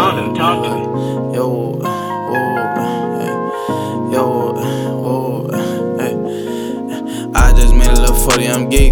Talk to me. Yo, whoa, yo, whoa, I just made a little 40, I'm geek.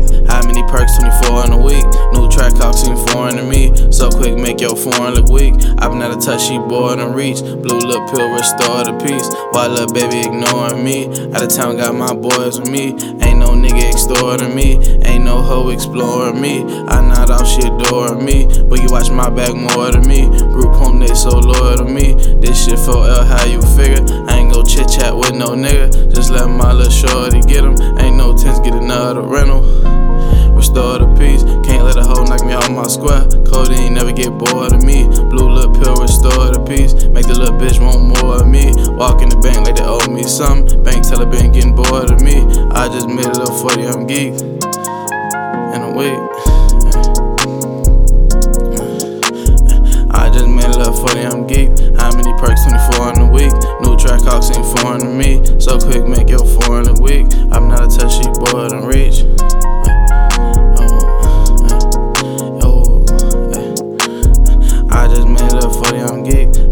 Quick, make your foreign look weak. I've been out of touch, she bored and reach. Blue lip pill, restore the peace. Why little baby ignoring me? Out of town, got my boys with me. Ain't no nigga extorting me. Ain't no hoe exploring me. I not out, she adoring me. But you watch my back more than me. Group home, they so loyal to me. This shit for L, how you figure? I ain't go chit chat with no nigga. Just let my little shorty get him. Ain't no tents, get another rental. Square. Codeine never get bored of me. Blue lip pill, restore the peace. Make the little bitch want more of me. Walk in the bank like they owe me something. Bank teller been getting bored of me. I just made a little 40, I'm geek. In a week. I just made a little 40, I'm geek. How many perks? 24 in a week. New Trackhawks ain't foreign to me. So quick, make A little 40, I'm geek.